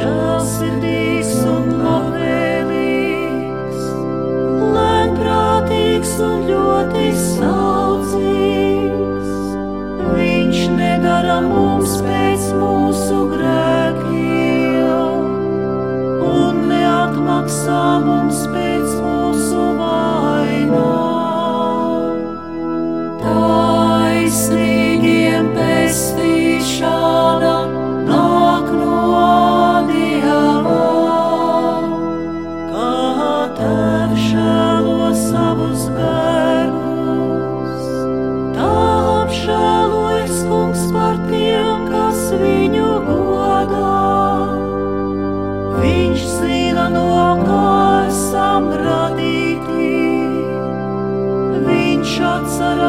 žēlsirdīgs un labvēlīgs, lēnprātīgs un ļoti saudzīgs. Viņš nedara mums pēc mūsu grēkiem.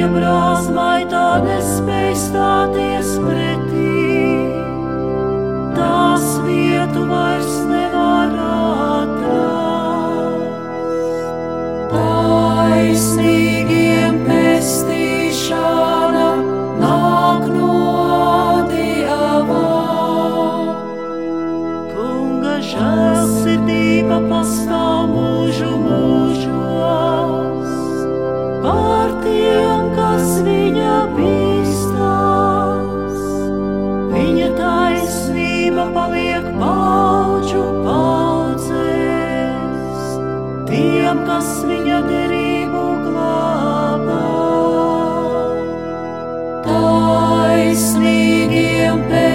Vēja brāzmai tā nespēj stāties pretī. kas viņa bīstās. Viņa taisnība paliek pauču paudzēs, tiem, kas viņa derību glābā. Taisnīgiem pēc.